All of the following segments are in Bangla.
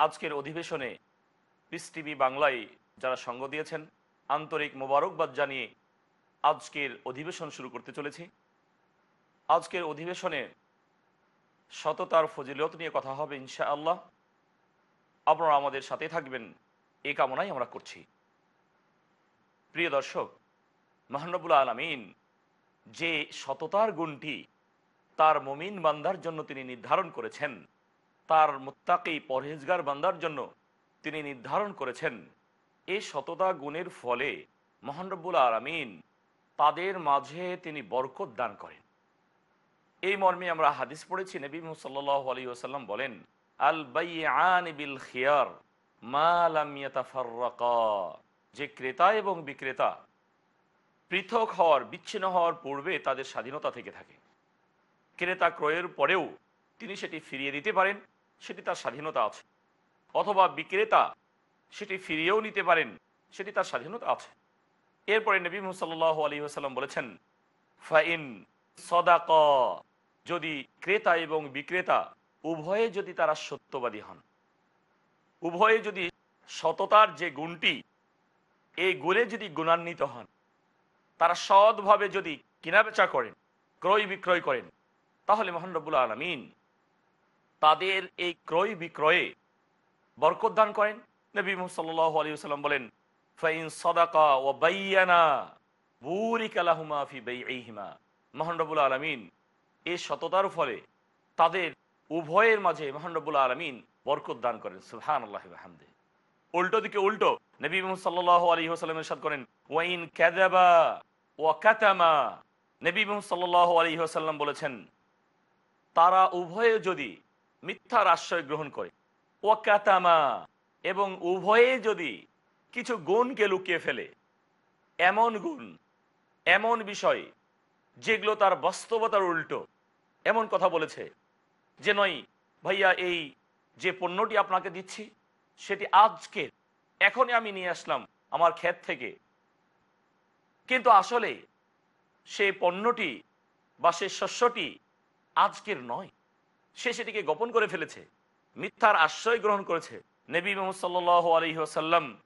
আজকের অধিবেশনে পিস টিভি বাংলায় যারা সঙ্গ দিয়েছেন, আন্তরিক মোবারকবাদ জানিয়ে আজকের অধিবেশন শুরু করতে চলেছি। আজকের অধিবেশনে সততার ফজিলত নিয়ে কথা হবে ইনশা আল্লাহ আপনারা আমাদের সাথে থাকবেন, এ কামনাই আমরা করছি। প্রিয় দর্শক মহানবুল আলমিন যে সততার গুণটি তার মমিন বান্দার জন্য তিনি নির্ধারণ করেছেন। তার মুত্তাকি পরহেজগার বান্দার জন্য তিনি নির্ধারণ করেছেন। এই সততা গুণের ফলে মহানরব্বুল আলমিন তাদের মাঝে তিনি বরকত দান করেন। এই মর্মে আমরা হাদিস পড়েছি, নবী সাল্লাহ আলী ওসাল্লাম বলেন, আল বিল খিয়ার যে ক্রেতা এবং বিক্রেতা পৃথক হওয়ার, বিচ্ছিন্ন হওয়ার পূর্বে তাদের স্বাধীনতা থেকে থাকে। ক্রেতা ক্রয়ের পরেও তিনি সেটি ফিরিয়ে দিতে পারেন, সেটি তার স্বাধীনতা আছে। অথবা বিক্রেতা সেটি ফিরিয়েও নিতে পারেন, সেটি তার স্বাধীনতা আছে। এরপরে নবী সাল্লাহ আলী আসাল্লাম বলেছেন, ফাইন সদাক যদি ক্রেতা এবং বিক্রেতা উভয়ে যদি তারা সত্যবাদী হন, উভয়ে যদি সততার যে গুণটি, এই গুণে যদি গুণান্বিত হন, তারা সৎভাবে যদি কেনাবেচা করেন, ক্রয় বিক্রয় করেন তাহলে মহান মোহানরবুল আলমিন তাদের এই ক্রয় বিক্রয়ে বরকত দান করেন। নবী সাল্লাহ আলী সাল্লাম বলেন, ফাইন সদাকা ও বাইয়ানা বুরিক আলাহুমা ফি বাইহিমা মোহানরবুল আলমিন এই সততার ফলে তাদের উভয়ের মাঝে মোহানরবুল আলমিন বরকত দান করেন। সুহান আল্লাহ হামদে উল্টো দিকে উল্টো নবী সাল্লাহ আলী সাল্লামের সাথ করেন, ওয়াইন ক্যাদাবা ওয়াকাতামা নবী সাল্লাহ আলী সাল্লাম বলেছেন তারা উভয়ে যদি মিথ্যার আশ্রয় গ্রহণ করে। ওয়াকাতামা, এবং উভয়ে যদি কিছু গুণকে লুকিয়ে ফেলে। এমন গুণ, এমন বিষয়, যেগুলো তার বাস্তবতার উল্টো। এমন কথা বলেছে যে নয়, ভাইয়া, এই যে পণ্যটি আপনাকে দিচ্ছি, সেটি আজকে এখনই আমি নিয়ে আসলাম আমার ক্ষেত থেকে। কিন্তু আসলে সে পণ্যটি বা সে শস্যটি আজকের নয়। সে সেটিকে গোপন করে ফেলেছে। মিথ্যার আশ্রয় গ্রহণ করেছে। নবী মোহাম্মদ আলহিহাসাল্লাম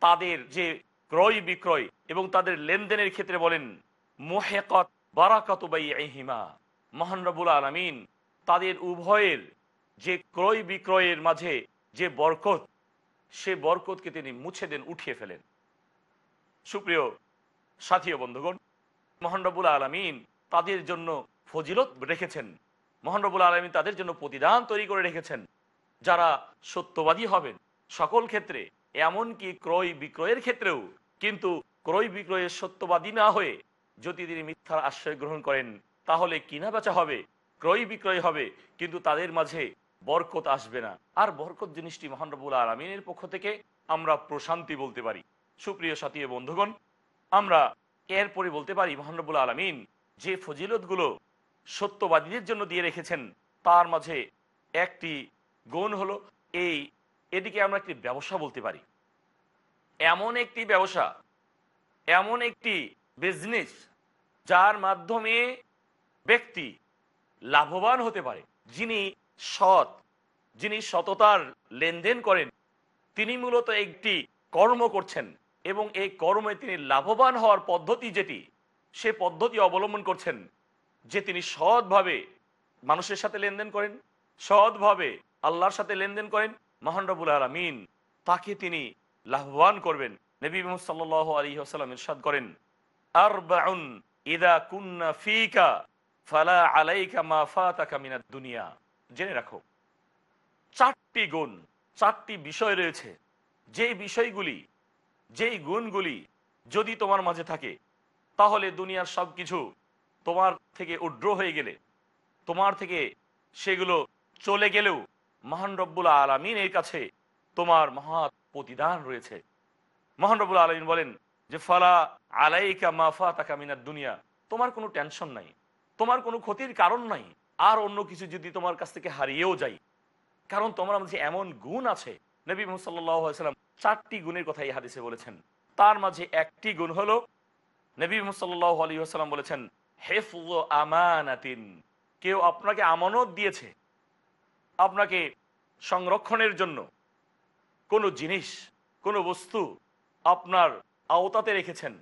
তাদের যে ক্রয় বিক্রয় এবং তাদের লেনদেনের ক্ষেত্রে বলেন, মোহেকত বারাকাত হিমা মহানরবুল আলমিন, তাদের উভয়ের যে ক্রয় বিক্রয়ের মাঝে যে বরকত, সে বরকতকে তিনি মুছে দেন, উঠিয়ে ফেলেন। সুপ্রিয় সাথী বন্ধুগণ মোহানরবুল আলমিন তাদের জন্য ফজিলত রেখেছেন। মোহানরবুল আলমিন তাদের জন্য প্রতিদান তৈরি করে রেখেছেন। যারা সত্যবাদী হবেন, সকল ক্ষেত্রে, এমনকি ক্রয় বিক্রয়ের ক্ষেত্রেও। কিন্তু ক্রয় বিক্রয়ের সত্যবাদী না হয়ে যদি তিনি মিথ্যার আশ্রয় গ্রহণ করেন, তাহলে কিনা বেচা হবে, ক্রয় বিক্রয় হবে, কিন্তু তাদের মাঝে বরকত আসবে না। আর বরকত জিনিসটি মহানরবুল আলমিনের পক্ষ থেকে আমরা প্রশান্তি বলতে পারি। সুপ্রিয় সাথী বন্ধুগণ, আমরা এরপরে বলতে পারি মহানরবুল আলমিন যে ফজিলতগুলো সত্যবাদীদের জন্য দিয়ে রেখেছেন। তার মাঝে একটি গুণ হলো এই, এদিকে আমরা একটি ব্যবসা বলতে পারি। এমন একটি ব্যবসা, এমন একটি বিজনেস যার মাধ্যমে ব্যক্তি লাভবান হতে পারে। যিনি সৎ, যিনি সততার লেনদেন করেন, তিনি মূলত একটি কর্ম করছেন এবং এই কর্মে তিনি লাভবান হওয়ার পদ্ধতি যেটি, সে পদ্ধতি অবলম্বন করছেন। যে তিনি সৎভাবে মানুষের সাথে লেনদেন করেন, সৎভাবে আল্লাহর সাথে লেনদেন করেন মহানরবুল আলমিন, তাকে তিনি লাভবান করবেন। নবী মোহাম্মদ আলী আসালাম ইরশাদ করেন আর ইদা কুন্না ফিকা ফালা আলাইকা মা ফাতাকা দুনিয়া। জেনে রাখো, চারটি গুণ, চারটি বিষয় রয়েছে। যে বিষয়গুলি, যেই গুণগুলি যদি তোমার মাঝে থাকে, তাহলে দুনিয়ার সব কিছু তোমার থেকে উড্র হয়ে গেলে, তোমার থেকে সেগুলো চলে গেলেও মহান রব্বুল আলমিনের কাছে তোমার মহা প্রতিদান রয়েছে। মহান রব্বুল আলমিন বলেন যে, ফালা আলাইকা মাফা তাকা মিনার দুনিয়া। তোমার কোনো টেনশন নাই, তোমার কোনো ক্ষতির কারণ নাই, আর অন্য কিছু যদি তোমার কাছ থেকে হারিয়েও যায় কারণ তোমার মাঝে এমন গুণ আছে, নবী মুসাল্লাম চারটি গুণের কথা এই হাদিসে বলেছেন। তার মাঝে একটি গুণ হলো, নবী মুসাল্লাহ আলী আসালাম বলেছেন হেফুজ আমানাতিন। কেউ আপনাকে আমানত দিয়েছে আপনাকে সংরক্ষণের জন্য। কোনো জিনিস, কোনো বস্তু আপনার আওতাতে রেখেছেন।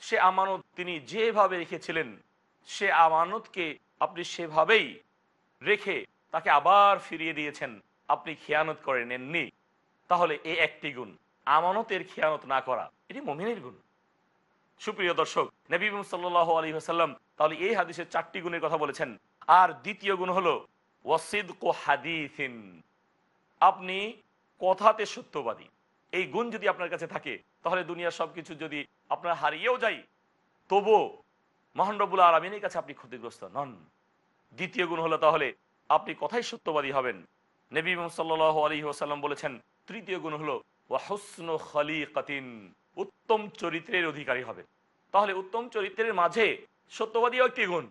সে আমানত তিনি যেভাবে রেখেছিলেন, সে আমানতকে আপনি সেভাবেই রেখে তাকে আবার ফিরিয়ে দিয়েছেন। আপনি খেয়ানত করে নেননি। তাহলে এ একটি গুণ। আমানতের খেয়ানত না করা, এটি মমিনের গুণ। সুপ্রিয় দর্শক, নবী সাল্লাহ আলী হাসাল্লাম তাহলে এই হাদিসের চারটি গুণের কথা বলেছেন। আর দ্বিতীয় গুণ হলো ওয়াসিদ কো হাদিসিন। আপনি কথাতে সত্যবাদী। এই গুণ যদি আপনার কাছে থাকে, তাহলে দুনিয়ার সবকিছু যদি আপনার হারিয়েও যায়, তবু মহানরবুল আলমিনের কাছে আপনি ক্ষতিগ্রস্ত নন। দ্বিতীয় গুণ হলো তাহলে, আপনি কথাই সত্যবাদী হবেন। নবী সাল্লাহ আলী ওসাল্লাম বলেছেন, তৃতীয় গুণ হলো ওয়াহসন খালি কাতিন উত্তম চরিত্রের অধিকারী হবে। তাহলে উত্তম চরিত্রের মাঝে সত্যবাদীও একটি গুণ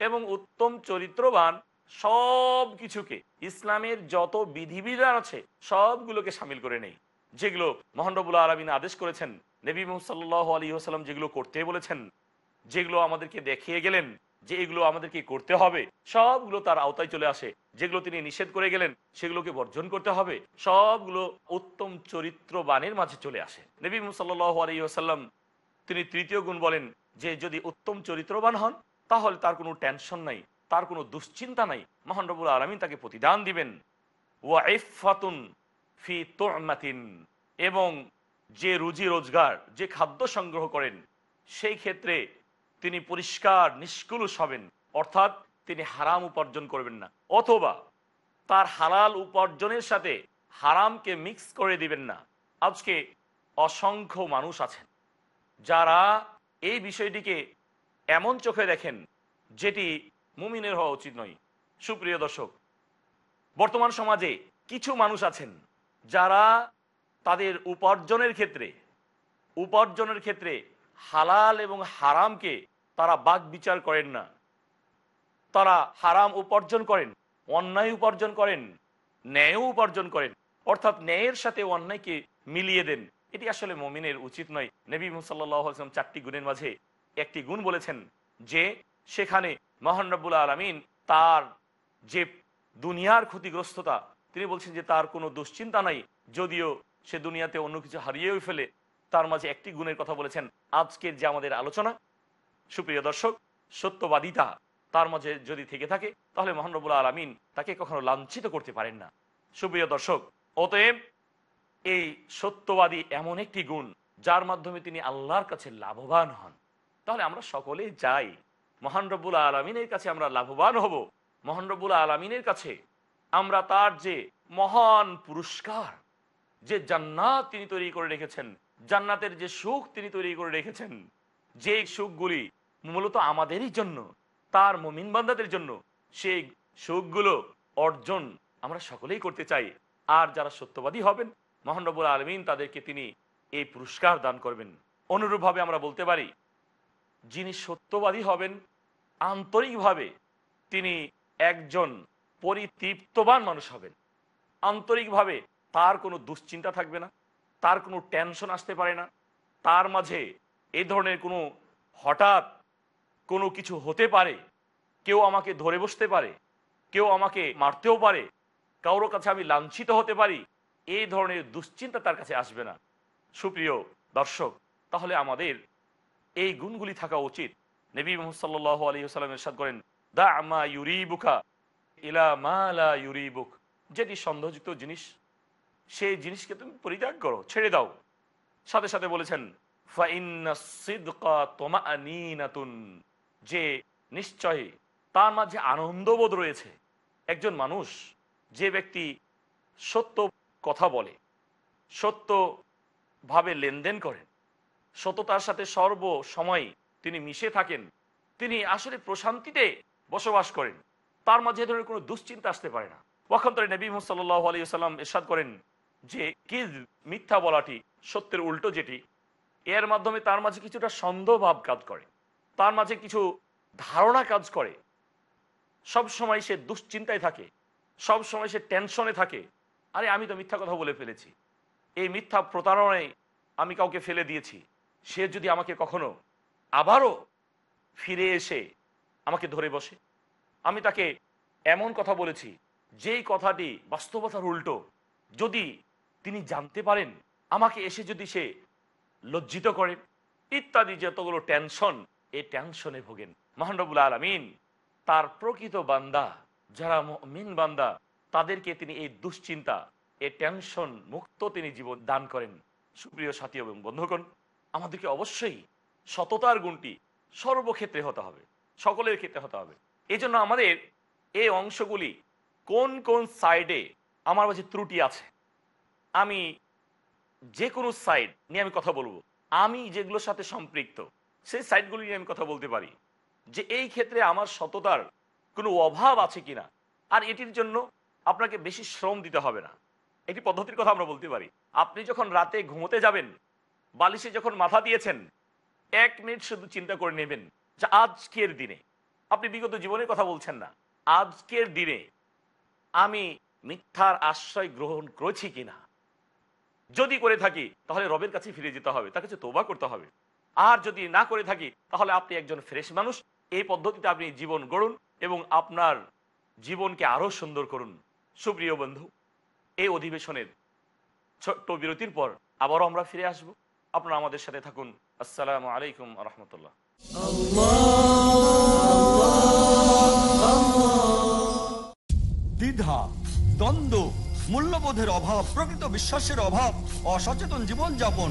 এবং উত্তম চরিত্রবান সব কিছুকে ইসলামের যত বিধিবিধান আছে, সবগুলোকে সামিল করে নেই। যেগুলো মহানরবুল্লা আলমিন আদেশ করেছেন, নবী সাল্লাহ আলী আসাল্লাম যেগুলো করতে বলেছেন, যেগুলো আমাদেরকে দেখিয়ে গেলেন যে এগুলো আমাদেরকে করতে হবে, সবগুলো তার আওতায় চলে আসে। যেগুলো তিনি নিষেধ করে গেলেন, সেগুলোকে বর্জন করতে হবে। সবগুলো উত্তম চরিত্রবানের মাঝে চলে আসে। নবী সাল্লাহ আলাইসাল্লাম তিনি তৃতীয় গুণ বলেন যে, যদি উত্তম চরিত্রবান হন, তাহলে তার কোনো টেনশন নাই, তার কোনো দুশ্চিন্তা নাই। মহান রবুল আলমিন তাকে প্রতিদান দিবেন। ওয়াইফাতুন ফি তোমাতিন, এবং যে রুজি রোজগার, যে খাদ্য সংগ্রহ করেন, সেই ক্ষেত্রে তিনি পরিষ্কার, নিষ্কুলুষ হবেন। অর্থাৎ তিনি হারাম উপার্জন করবেন না। অথবা তার হালাল উপার্জনের সাথে হারামকে মিক্স করে দিবেন না। আজকে অসংখ্য মানুষ আছেন, যারা এই বিষয়টিকে এমন চোখে দেখেন, যেটি মুমিনের হওয়া উচিত নয়। সুপ্রিয় দর্শক, বর্তমান সমাজে কিছু মানুষ আছেন, যারা তাদের উপার্জনের ক্ষেত্রে উপার্জনের ক্ষেত্রে হালাল এবং হারামকে তারা বাক বিচার করেন না। তারা হারাম উপার্জন করেন, অন্যায় উপার্জন করেন, ন্যায়ও উপার্জন করেন। অর্থাৎ ন্যায়ের সাথে অন্যায়কে মিলিয়ে দেন। এটি আসলে মমিনের উচিত নয়। নবী মুসাল্লাম চারটি গুণের মাঝে একটি গুণ বলেছেন যে, সেখানে মহানরবুল আলমিন তার যে দুনিয়ার ক্ষতিগ্রস্ততা, তিনি বলছেন যে তার কোনো দুশ্চিন্তা নাই, যদিও সে দুনিয়াতে অন্য কিছু হারিয়েও ফেলে। তার মাঝে একটি গুণের কথা বলেছেন। আজকের যে আমাদের আলোচনা সুপ্রিয় দর্শক, সত্যবাদিতা তার মাঝে যদি থেকে থাকে, তাহলে মহানরবুল আলমিন তাকে কখনো লাঞ্ছিত করতে পারেন না। সুপ্রিয় দর্শক, অতএব এই সত্যবাদী এমন একটি গুণ যার মাধ্যমে তিনি আল্লাহর কাছে লাভবান হন। তাহলে আমরা সকলে যাই। মহান রব্বুল আলমিনের কাছে আমরা লাভবান হব। মহান রব্বুল আলমিনের কাছে আমরা তার যে মহান পুরস্কার, যে জান্নাত তিনি তৈরি করে রেখেছেন, জান্নাতের যে সুখ তিনি তৈরি করে রেখেছেন যে সুখগুলি মূলত আমাদেরই জন্য, তার মমিন বান্দাদের জন্য সেই সুখগুলো অর্জন আমরা সকলেই করতে চাই। আর যারা সত্যবাদী হবেন মহানরবুল আলমিন তাদেরকে তিনি এই পুরস্কার দান করবেন। অনুরূপভাবে আমরা বলতে পারি, যিনি সত্যবাদী হবেন, আন্তরিকভাবে তিনি একজন পরিতৃপ্তবান মানুষ হবেন। আন্তরিকভাবে তার কোনো দুশ্চিন্তা থাকবে না, তার কোনো টেনশন আসতে পারে না, তার মাঝে এই ধরনের কোনো হঠাৎ কোনো কিছু হতে পারে, কেউ আমাকে ধরে বসতে পারে, কেউ আমাকে মারতেও পারে, কারোর কাছে আমি লাঞ্ছিত হতে পারি এই ধরনের দুশ্চিন্তা তার কাছে আসবে না। সুপ্রিয় দর্শক, তাহলে আমাদের এই গুণগুলি থাকা উচিত। নবী মোহাম্মদ সাল্লাহ আলী সাল্লাম এরশাদ করেন দা আমা ইউরিবুকা ইলা মালা ইউরিবুক। যেটি সন্দেহযুক্ত জিনিস সেই জিনিসকে তুমি পরিত্যাগ করো, ছেড়ে দাও। সাথে সাথে বলেছেন যে নিশ্চয়ই তার মাঝে আনন্দবোধ রয়েছে। একজন মানুষ যে ব্যক্তি সত্য কথা বলে সত্যভাবে লেনদেন করেন, সততার সাথে সর্ব সময় তিনি মিশে থাকেন, তিনি আসলে প্রশান্তিতে বসবাস করেন, তার মাঝে ধরনের কোনো দুশ্চিন্তা আসতে পারে না। ওয়াক্ষন্তরে নবী সাল্লাহ আলী সাল্লাম এরশাদ করেন যে কি মিথ্যা বলাটি সত্যের উল্টো যেটি, এর মাধ্যমে তার মাঝে কিছুটা সন্দেহভাব কাজ করে। তার মাঝে কিছু ধারণা কাজ করে। সব সময় সে দুশ্চিন্তায় থাকে, সব সময় সে টেনশনে থাকে। আরে, আমি তো মিথ্যা কথা বলে ফেলেছি। এই মিথ্যা প্রতারণায় আমি কাউকে ফেলে দিয়েছি। সে যদি আমাকে কখনো আবারও ফিরে এসে আমাকে ধরে বসে, আমি তাকে এমন কথা বলেছি, যেই কথাটি বাস্তবতার উল্টো। যদি তিনি জানতে পারেন, আমাকে এসে যদি সে লজ্জিত করেন, ইত্যাদি যতগুলো টেনশন এই টেনশনে ভোগেন। মহানবুল আলমিন, তার প্রকৃত বান্দা, যারা মিন বান্দা, তাদেরকে তিনি এই দুশ্চিন্তা এই টেনশন মুক্ত তিনি জীবন দান করেন। সুপ্রিয় সাথী এবং বন্ধুগণ, আমাদেরকে অবশ্যই সততার গুণটি সর্বক্ষেত্রে হতে হবে, সকলের ক্ষেত্রে হতে হবে। এই জন্য আমাদের এই অংশগুলি কোন কোন সাইডে আমার মাঝে ত্রুটি আছে, আমি যে কোনো সাইড নিয়ে আমি কথা বলব। আমি যেগুলোর সাথে সম্পৃক্ত সেই সাইডগুলি নিয়ে আমি কথা বলতে পারি যে এই ক্ষেত্রে আমার সততার কোনো অভাব আছে কিনা। আর এটির জন্য আপনাকে বেশি শ্রম দিতে হবে না। এটি পদ্ধতির কথা আমরা বলতে পারি। আপনি যখন রাতে ঘুমোতে যাবেন, বালিশে যখন মাথা দিয়েছেন, এক মিনিট শুধু চিন্তা করে নেবেন যে আজকের দিনে, আপনি বিগত জীবনের কথা বলছেন না, আজকের দিনে আমি মিথ্যার আশ্রয় গ্রহণ করেছি কিনা? যদি করে থাকি, তাহলে রবের কাছে ফিরে যেতে হবে তার কাছে তোবা করতে হবে। আর যদি না করে থাকি, তাহলে আপনি একজন ফ্রেশ মানুষ। এই পদ্ধতিতে আপনি জীবন গড়ুন এবং আপনার জীবনকে আরও সুন্দর করুন। সুপ্রিয় বন্ধু, এই অধিবেশনের ছোট্ট বিরতির পর আবারও আমরা ফিরে আসব। আপনারা আমাদের সাথে থাকুন। আসসালামু আলাইকুম রহমতুল্লাহ। দ্বিধা, দ্বন্দ্ব, মূল্যবোধের অভাব, প্রকৃত বিশ্বাসের অভাব, অসচেতন জীবনযাপন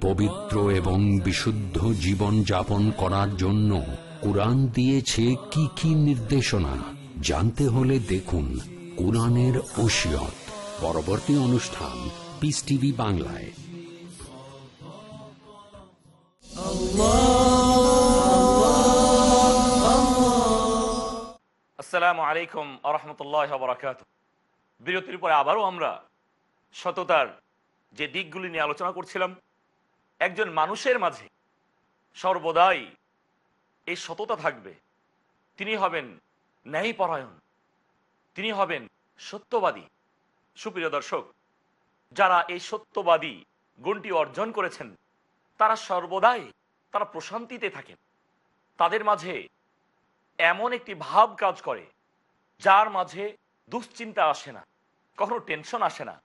পবিত্র এবং বিশুদ্ধ জীবন যাপন করার জন্য কোরআন দিয়েছে কি কি নির্দেশনা? জানতে হলে দেখুন কোরআনের ওসিয়ত। পরবর্তী অনুষ্ঠান পিস টিভি বাংলায়। আসসালামু আলাইকুম আরহামতুল্লাহ বরাকাত বিরতির পরে আবারও আমরা সততার যে দিকগুলি নিয়ে আলোচনা করছিলাম, একজন মানুষের মাঝে সর্বদাই এই সততা থাকবে। তিনি হবেন ন্যায়পরায়ণ, তিনি হবেন সত্যবাদী। সুপ্রিয় দর্শক, যারা এই সত্যবাদী গুণটি অর্জন করেছেন, তারা সর্বদাই তারা প্রশান্তিতে থাকেন। তাদের মাঝে এমন একটি ভাব কাজ করে, যার মাঝে দুশ্চিন্তা আসে না, কখনো টেনশন আসে না।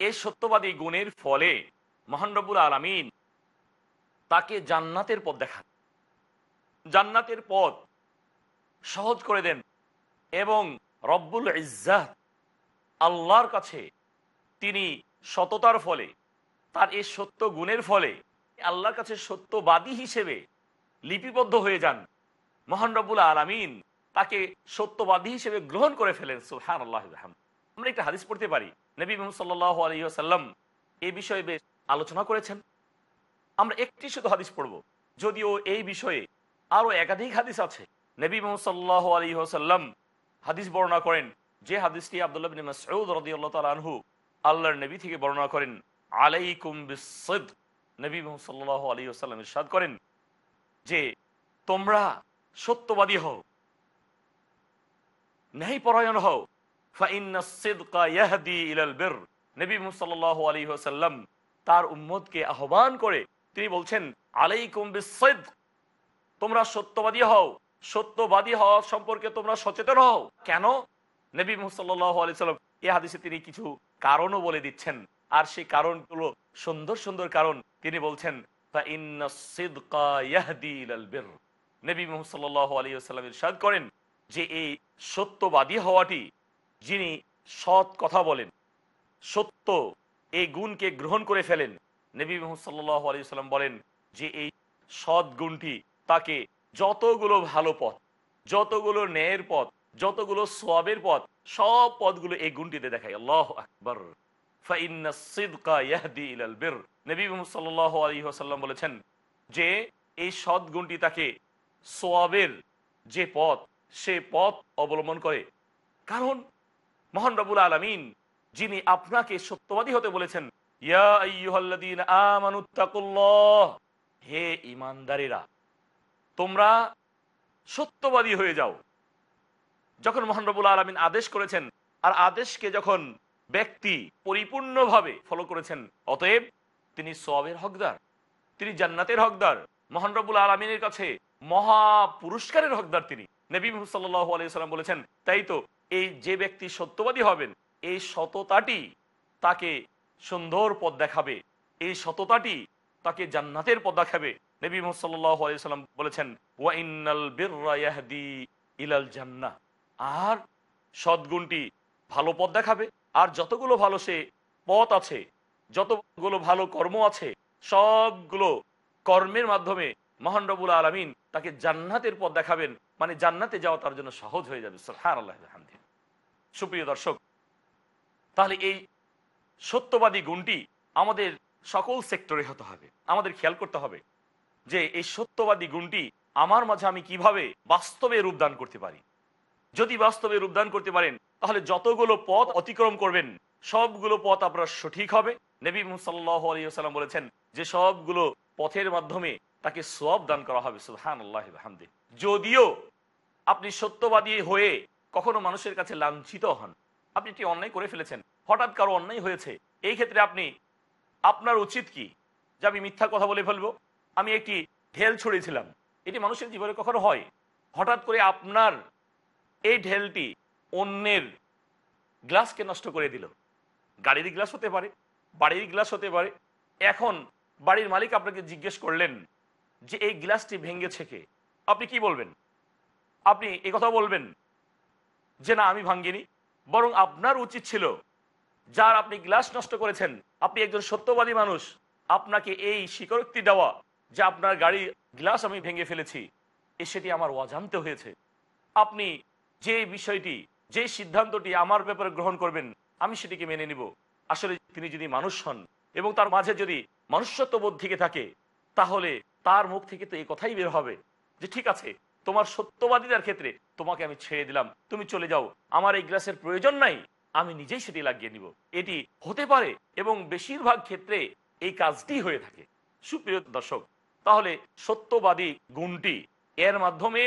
এই সত্যবাদী গুণের ফলে মহানরবুল আলমিন তাকে জান্নাতের পথ দেখান। জান্নাতের পথ সহজ করে দেন এবং রব্বুল ইজ্জাত আল্লাহর কাছে তিনি সততার ফলে, তার এই সত্য গুণের ফলে আল্লাহর কাছে সত্যবাদী হিসেবে লিপিবদ্ধ হয়ে যান। মহান রব্বুল আলমিন তাকে সত্যবাদী হিসেবে গ্রহণ করে ফেলেন সুহান আল্লাহ আমরা একটা হাদিস পড়তে পারি নবী মোহাম্মদ সাল্লাহ আলহিহাসাল্লাম এই বিষয়ে বেশ আলোচনা করেছেন। আমরা একটি শুধু হাদিস পড়ব। যদিও এই বিষয়ে আরও একাধিক হাদিস আছে। নবী মোহাম্মদ সাল্লাহ আলী সাল্লাম হাদিস বর্ণনা করেন, যে হাদিসটি আবদুল্লাহ বিন মাসউদ রাদিয়াল্লাহু তাআলা আনহু আল্লাহর নবী থেকে বর্ণনা করেন, আলাইকুম বিসিদ নবী মোহাম্মদ সাল্লাল্লাহু আলাইহি ওয়াসাল্লাম ইরশাদ করেন যে, তোমরা সত্যবাদী হও ন্যায় পরায়ণ হও তার উম্মতকে আহ্বান করে তিনি বলছেন তোমরা সত্যবাদী হও। সত্যবাদী হওয়া সম্পর্কে তোমরা সচেতন হও। কেন? নবী এই হাদিসে তিনি কিছু কারণও বলে দিচ্ছেন। আর সেই কারণগুলো সুন্দর সুন্দর কারণ তিনি বলছেন নবী মুহাম্মদ আলাইহি ওয়াসাল্লাম ইরশাদ করেন যে এই সত্যবাদী হওয়াটি যিনি সৎ কথা বলেন, সত্য এই গুণকে গ্রহণ করে ফেলেন। নবী মোহাম্মদ সাল্লাহ আলী সাল্লাম বলেন যে এই সৎ গুণটি তাকে যতগুলো ভালো পথ, যতগুলো ন্যায়ের পথ, যতগুলো সবের পথ, সব পথগুলো এই গুণটিতে দেখায়। আল্লাহ আকবর। সাল্লাহ বলেছেন যে এই সৎ গুণটি তাকে সোয়াবের যে পথ, সে পথ অবলম্বন করে। কারণ মহান রবুল আলমিন, যিনি আপনাকে সত্যবাদী হতে বলেছেন হে ইমানদারেরা তোমরা সত্যবাদী হয়ে যাও। যখন মহান রবুল আলমিন আদেশ করেছেন, আর আদেশকে যখন ব্যক্তি পরিপূর্ণভাবে ফলো করেছেন, অতএব তিনি সবের হকদার, তিনি জান্নাতের হকদার, মহান রবুল আলমিনের কাছে মহা পুরস্কারের হকদার তিনি। নবী সাল্লাহ আলিয়া বলেছেন, তাই তো এই যে ব্যক্তি সত্যবাদী হবেন, এই সততাটি তাকে সুন্দর পথ দেখাবে, এই সততাটি তাকে জান্নাতের পথ দেখাবে। নবী সাল্লাম বলেছেন ইলাল জান্না আর সদ্গুণটি ভালো পথ দেখাবে, আর যতগুলো ভালো সে পথ আছে, যতগুলো ভালো কর্ম আছে, সবগুলো কর্মের মাধ্যমে মহান রবুল আলমিন তাকে জান্নাতের পথ দেখাবেন। মানে জান্নাতে যাওয়া তার জন্য সহজ হয়ে যাবে। হ্যাঁ আল্লাহ সুপ্রিয় দর্শক, তাহলে এই সত্যবাদী গুণটি আমাদের সকল সেক্টরে হতে হবে। আমাদের খেয়াল করতে হবে যে এই সত্যবাদী গুণটি আমার মাঝে আমি কীভাবে বাস্তবে রূপদান করতে পারি। যদি বাস্তবে রূপদান করতে পারেন, তাহলে যতগুলো পথ অতিক্রম করবেন, সবগুলো পথ আপনার সঠিক হবে। নবী সাল্লাহ আলিয়াল্লাম বলেছেন যে সবগুলো পথের মাধ্যমে তাকে সব দান করা হবে। সুহান আল্লাহ যদিও আপনি সত্যবাদী হয়ে কখনো মানুষের কাছে লাঞ্ছিত হন। আপনি একটি অন্যায় করে ফেলেছেন। হঠাৎ কারও অন্যায় হয়েছে। এই ক্ষেত্রে আপনি, আপনার উচিত কি? যে আমি মিথ্যা কথা বলে ফেলব? আমি একটি ঢেল ছড়িয়েছিলাম। এটি মানুষের জীবনে কখনো হয়। হঠাৎ করে আপনার এই ঢেলটি অন্যের গ্লাসকে নষ্ট করে দিল। গাড়ির গ্লাস হতে পারে, বাড়ির গ্লাস হতে পারে। এখন বাড়ির মালিক আপনাকে জিজ্ঞেস করলেন যে এই গ্লাসটি ভেঙেছে কে? আপনি কি বলবেন? আপনি কথা বলবেন? যে না, আমি ভাঙ্গিনি। বরং আপনার উচিত ছিল, যার আপনি গ্লাস নষ্ট করেছেন, আপনি একজন সত্যবাদী মানুষ, আপনাকে এই স্বীকারোক্তি দেওয়া যে আপনার গাড়ি গ্লাস আমি ভেঙে ফেলেছি, এ সেটি আমার অজান্তে হয়েছে। আপনি যে বিষয়টি, যে সিদ্ধান্তটি আমার ব্যাপারে গ্রহণ করবেন, আমি সেটিকে মেনে নিব। আসলে তিনি যদি মানুষ হন, এবং তার মাঝে যদি মনুষ্যত্ববোধ থেকে থাকে, তাহলে তার মুখ থেকে তো এই কথাই বের হবে যে, ঠিক আছে তোমার সত্যবাদিতার ক্ষেত্রে তোমাকে আমি ছেড়ে দিলাম। তুমি চলে যাও। আমার এই গ্লাসের প্রয়োজন নাই। আমি নিজেই সেটি লাগিয়ে নিব। এটি হতে পারে এবং বেশিরভাগ ক্ষেত্রে এই কাজটি হয়ে থাকে। সুপ্রিয় দর্শক, তাহলে সত্যবাদী গুণটি এর মাধ্যমে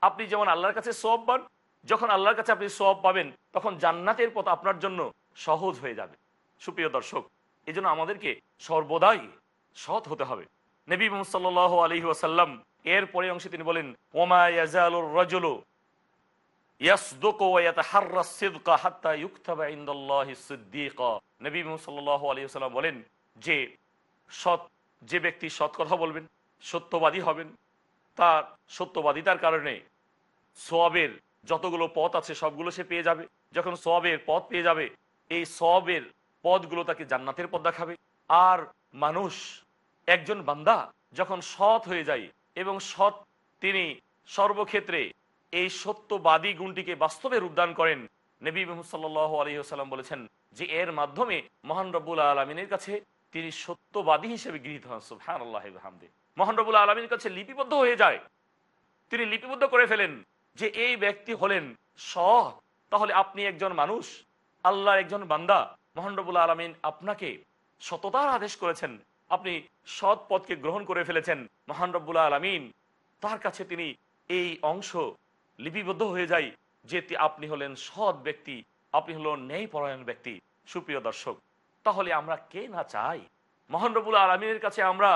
আপনি যেমন আল্লাহর কাছে সব পান, যখন আল্লাহর কাছে আপনি সব পাবেন, তখন জান্নাতের পথ আপনার জন্য সহজ হয়ে যাবে। সুপ্রিয় দর্শক এই জন্য আমাদেরকে সর্বদাই সৎ হতে হবে। নবী সাল্লাহ আলহি ওয়াসাল্লাম এর পরে অংশে তিনি বলেন বলেন যে সৎ, যে ব্যক্তি সৎ কথা বলবেন, সত্যবাদী হবেন, তার সত্যবাদিতার কারণে সোয়াবের যতগুলো পথ আছে সবগুলো সে পেয়ে যাবে। যখন সোয়াবের পথ পেয়ে যাবে, এই সবের পদগুলো তাকে জান্নাতের পথ দেখাবে। আর মানুষ, একজন বান্দা যখন সৎ হয়ে যায় এবং সৎ তিনি সর্বক্ষেত্রে এই সত্যবাদী গুণটিকে বাস্তবে রূপদান করেন। নবী মোহাম্মদ আলহিহাল্লাম বলেছেন যে এর মাধ্যমে মহান রব্বুল আলমিনের কাছে তিনি সত্যবাদী হিসেবে গৃহীত হন। সুহান আল্লাহ হামদে মহান রব্বুল আলমিনের কাছে লিপিবদ্ধ হয়ে যায়। তিনি লিপিবদ্ধ করে ফেলেন যে এই ব্যক্তি হলেন স তাহলে আপনি একজন মানুষ, আল্লাহর একজন বান্দা। মহানরবুল আলমিন আপনাকে সততার আদেশ করেছেন। আপনি সৎ পথকে গ্রহণ করে ফেলেছেন, মহান রব্বুল আলমিন। তার কাছে তিনি এই অংশ লিপিবদ্ধ হয়ে যায় যে আপনি হলেন সৎ ব্যক্তি, আপনি হলেন ন্যায়পরায়ণ ব্যক্তি। সুপ্রিয় দর্শক, তাহলে আমরা কে না চাই? মহান রব্বুল আলমিনের কাছে আমরা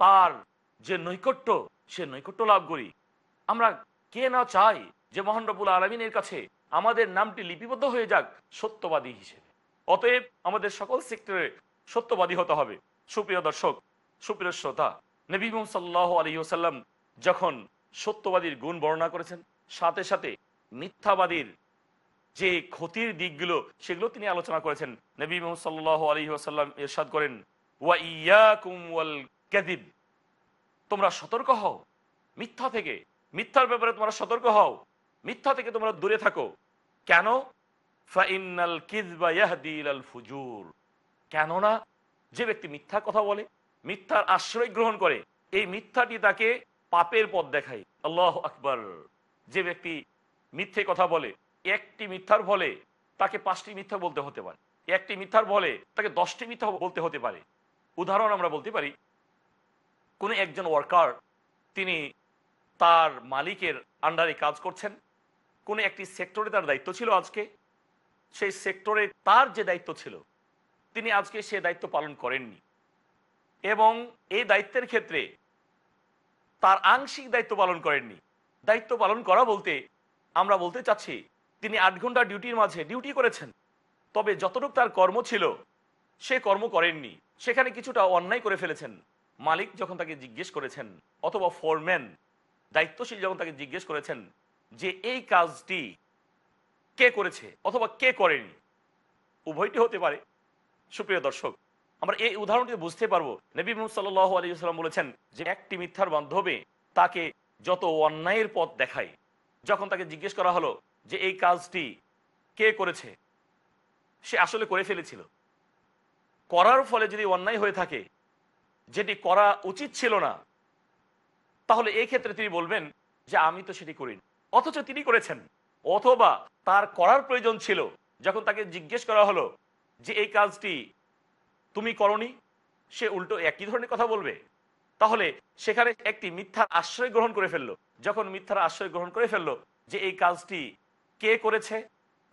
তার যে নৈকট্য, সে নৈকট্য লাভ করি। আমরা কে না চাই যে মহান রব্বুল আলমিনের কাছে আমাদের নামটি লিপিবদ্ধ হয়ে যাক সত্যবাদী হিসেবে? অতএব আমাদের সকল সেক্টরে সত্যবাদী হতে হবে। সুপ্রিয় দর্শক, সুপ্রিয় শ্রোতা, নবী মোহাম্মদ সাল্লাহ আলী ওসাল্লাম যখন সত্যবাদীর গুণ বর্ণনা করেছেন, সাথে সাথে মিথ্যাবাদীর যে ক্ষতির দিকগুলো, সেগুলো তিনি আলোচনা করেছেন, নবী মোহাম্মদ সাল্লাহ আলী ওসাল্লাম এরশাদ করেন, ওয়া ইয়াকুম ওয়াল কাদিব তোমরা সতর্ক হও মিথ্যা থেকে মিথ্যার ব্যাপারে তোমরা সতর্ক হও মিথ্যা থেকে তোমরা দূরে থাকো কেন ফাইনাল কিযবা ইয়াহদি ইলাল ফুজুর কেননা যে ব্যক্তি মিথ্যা কথা বলে, মিথ্যার আশ্রয় গ্রহণ করে, এই মিথ্যাটি তাকে পাপের পথ দেখায়। আল্লাহ আকবর। যে ব্যক্তি মিথ্যে কথা বলে, একটি মিথ্যার ফলে তাকে পাঁচটি মিথ্যা বলতে হতে পারে। একটি মিথ্যার ফলে তাকে দশটি মিথ্যা বলতে হতে পারে। উদাহরণ আমরা বলতে পারি, কোন একজন ওয়ার্কার তিনি তার মালিকের আন্ডারে কাজ করছেন। কোন একটি সেক্টরে তার দায়িত্ব ছিল আজকে। সেই সেক্টরে তার যে দায়িত্ব ছিল তিনি আজকে সে দায়িত্ব পালন করেননি। এবং এই দায়িত্বের ক্ষেত্রে তার আংশিক দায়িত্ব পালন করেননি। দায়িত্ব পালন করা বলতে আমরা বলতে চাচ্ছি, তিনি আট ঘণ্টা ডিউটির মাঝে ডিউটি করেছেন, তবে যতটুকু তার কর্ম ছিল, সে কর্ম করেননি। সেখানে কিছুটা অন্যায় করে ফেলেছেন। মালিক যখন তাকে জিজ্ঞেস করেছেন, অথবা ফোরম্যান দায়িত্বশীল যখন তাকে জিজ্ঞেস করেছেন যে, এই কাজটি কে করেছে? অথবা কে করেনি? উভয়টি হতে পারে। সুপ্রিয় দর্শক, আমরা এই উদাহরণটি বুঝতে পারব, নবী মোহাম্মদ সাল্লাহ আলী সাল্লাম বলেছেন যে একটি মিথ্যার বান্ধবে তাকে যত অন্যায়ের পথ দেখায়, যখন তাকে জিজ্ঞেস করা হলো যে এই কাজটি কে করেছে, সে আসলে করে ফেলেছিল। করার ফলে যদি অন্যায় হয়ে থাকে, যেটি করা উচিত ছিল না, তাহলে এই ক্ষেত্রে তিনি বলবেন যে আমি তো সেটি করিনি। অথচ তিনি করেছেন, অথবা তার করার প্রয়োজন ছিল, যখন তাকে জিজ্ঞেস করা হলো যে এই কাজটি তুমি করনি, সে উল্টো একই ধরনের কথা বলবে। তাহলে সেখানে একটি মিথ্যার আশ্রয় গ্রহণ করে ফেলল। যখন মিথ্যার আশ্রয় গ্রহণ করে ফেলল যে এই কাজটি কে করেছে,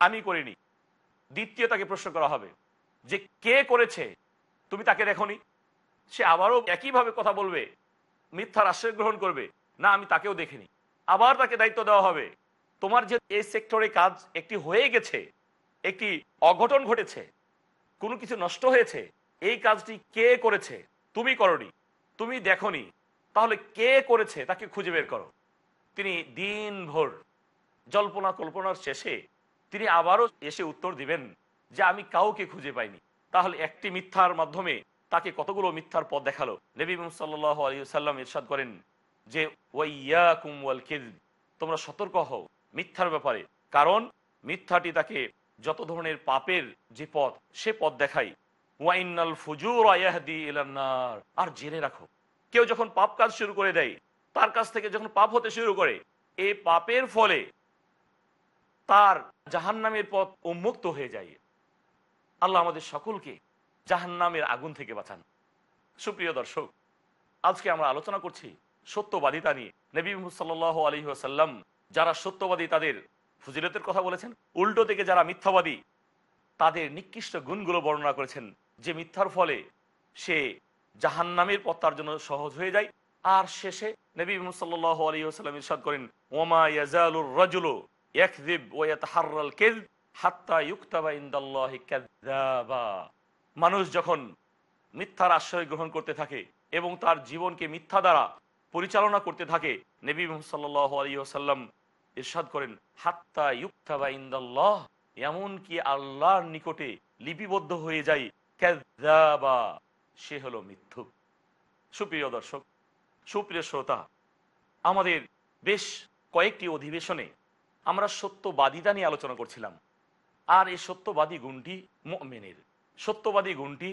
আমি করিনি। দ্বিতীয় তাকে প্রশ্ন করা হবে যে কে করেছে, তুমি তাকে দেখনি? সে আবারও একইভাবে কথা বলবে, মিথ্যার আশ্রয় গ্রহণ করবে, না, আমি তাকেও দেখিনি। আবার তাকে দায়িত্ব দেওয়া হবে, তোমার যে এই সেক্টরে কাজ একটি হয়ে গেছে, একটি অঘটন ঘটেছে কোনো কিছু নষ্ট হয়েছে? এই কাজটি কে করেছে? তুমি করনি, তুমি দেখনি, তাহলে কে করেছে তাকে খুঁজে বের করো। তিনি দিনভর জল্পনা কল্পনার শেষে তিনি আবারও এসে উত্তর দিবেন যে আমি কাউকে খুঁজে পাইনি। তাহলে একটি মিথ্যার মাধ্যমে তাকে কতগুলো মিথ্যার পথ দেখাল? নবী সাল্লাহ আলী সাল্লাম ইরশাদ করেন যে, ওয়াইয়াকুম ওয়াল কিযব তোমরা সতর্ক হও মিথ্যার ব্যাপারে। কারণ মিথ্যাটি তাকে যত ধরনের পাপের যে পথ, সে পথ দেখায় ওয়াইনাল ফুজুর আর জেনে রাখো, কেউ যখন পাপ কাজ শুরু করে দেয়, তার কাছ থেকে যখন পাপ হতে শুরু করে এই পাপের ফলে তার জাহান্নামের পথ উন্মুক্ত হয়ে যায়। আল্লাহ আমাদের সকলকে জাহান্নামের আগুন থেকে বাঁচান। সুপ্রিয় দর্শক, আজকে আমরা আলোচনা করছি সত্যবাদিতা নিয়ে। নবী সাল আলী সাল্লাম যারা সত্যবাদী তাদের ফজিলতের কথা বলেছেন, উল্টো থেকে যারা মিথ্যাবাদী, তাদের নিকৃষ্ট গুণগুলো বর্ণনা করেছেন, যে মিথ্যার ফলে সে জাহান্নামের পথ তার জন্য সহজ হয়ে যায়। আর শেষে নবী সাল্লাহ আলী সাল্লাম ইরশাদ করেন, ওমা ইয়াজালুর রাজুলু ইয়াকযিব ওয়া ইয়াতাহাররাল কিযব হাত্তা ইউকতাবা ইনদাল্লাহি কাযযাবা। মানুষ যখন মিথ্যার আশ্রয় গ্রহণ করতে থাকে এবং তার জীবনকে মিথ্যা দ্বারা পরিচালনা করতে থাকে, নবী সাল্লাহ আলী আসাল্লাম ইরশাদ করেন, হাত্তা ইউক্তাবা ইন্দাল্লাহ এমনকি আল্লাহর নিকটে লিপিবদ্ধ হয়ে যায় ক্যাযাবা সে হলো মিথ্যুক। সুপ্রিয় দর্শক, সুপ্রিয় শ্রোতা, আমাদের বেশ কয়েকটি অধিবেশনে আমরা সত্যবাদিতা নিয়ে আলোচনা করছিলাম। আর এই সত্যবাদী গুণটি মেনের সত্যবাদী গুণটি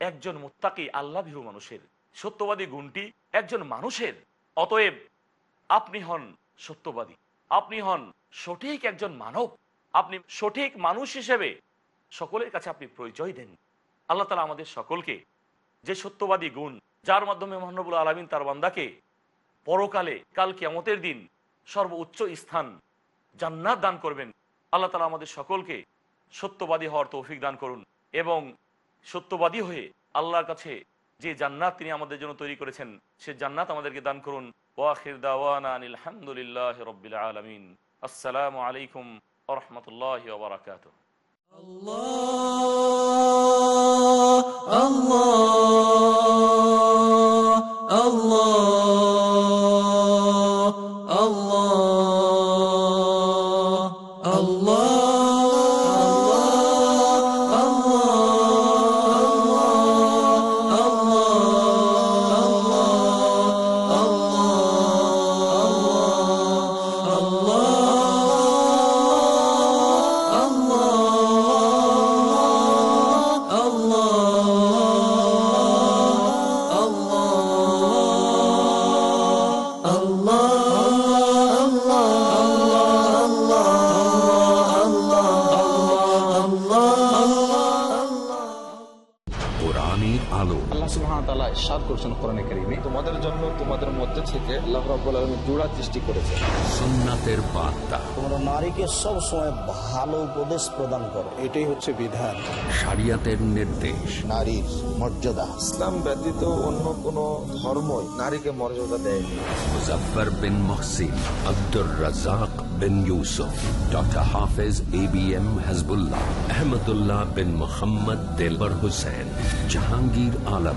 একজন মুত্তাকি আল্লাভিহু মানুষের। সত্যবাদী গুণটি একজন মানুষের। অতএব আপনি হন সত্যবাদী। আপনি হন সঠিক একজন মানব। আপনি সঠিক মানুষ হিসেবে সকলের কাছে আপনি পরিচয় দেন। আল্লাহ তালা আমাদের সকলকে যে সত্যবাদী গুণ যার মাধ্যমে মহানবুল আলমিন তার বান্দাকে পরকালে, কাল কেমতের দিন সর্বোচ্চ স্থান জান্নাত দান করবেন, আল্লাহ তালা আমাদের সকলকে সত্যবাদী হওয়ার তৌফিক দান করুন এবং সত্যবাদী হয়ে আল্লাহর কাছে যে জান্নাত তিনি আমাদের জন্য তৈরি করেছেন, সে জান্নাত আমাদেরকে দান করুন। ওয়াখির আলহামদুলিল্লাহ রবিল আলমিন। আসসালামু আলাইকুম আরহামতুল্লাহ ওবরাকাত কোরআনের সব সময় ভালো উপদেশ প্রদান করো। এটাই হচ্ছে বিধান। শরিয়াতের নির্দেশ। নারীর মর্যাদা। ইসলাম ব্যতীত অন্য কোন ধর্মই নারীকে মর্যাদা দেয়নি। Muzaffar bin Mohsin Abdur Razzak bin Yusuf doctor Hafez A B M Hasbullah Ahmadullah bin Mohammad Delwar Hossain Jahangir Alam.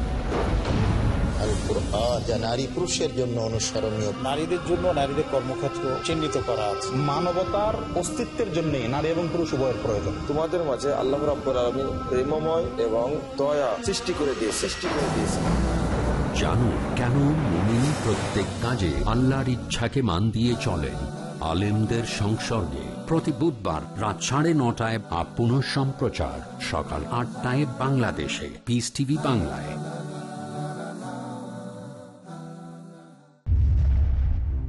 Al Quran যা নারী পুরুষের জন্য অনুসরণীয়। নারীদের জন্য নারীদের কর্মক্ষেত্র চিহ্নিত করা আছে। মানবতার অস্তিত্বের জন্য নারী এবং পুরুষ উভয়ের প্রয়োজন। তোমাদের মাঝে আল্লাহ রাব্বুল আলামিন প্রেমময় এবং দয়া সৃষ্টি করে দিয়ে সৃষ্টি করে দিয়েছে। জানুন কেন মুমিন প্রত্যেক কাজে আল্লাহর ইচ্ছাকে মান দিয়ে চলেন? আলেমদের সংসর্গে। প্রতি বুধবার রাত সাড়ে নটায় বা সম্প্রচার সকাল আটটায় বাংলাদেশে। পিস টিভি বাংলায়।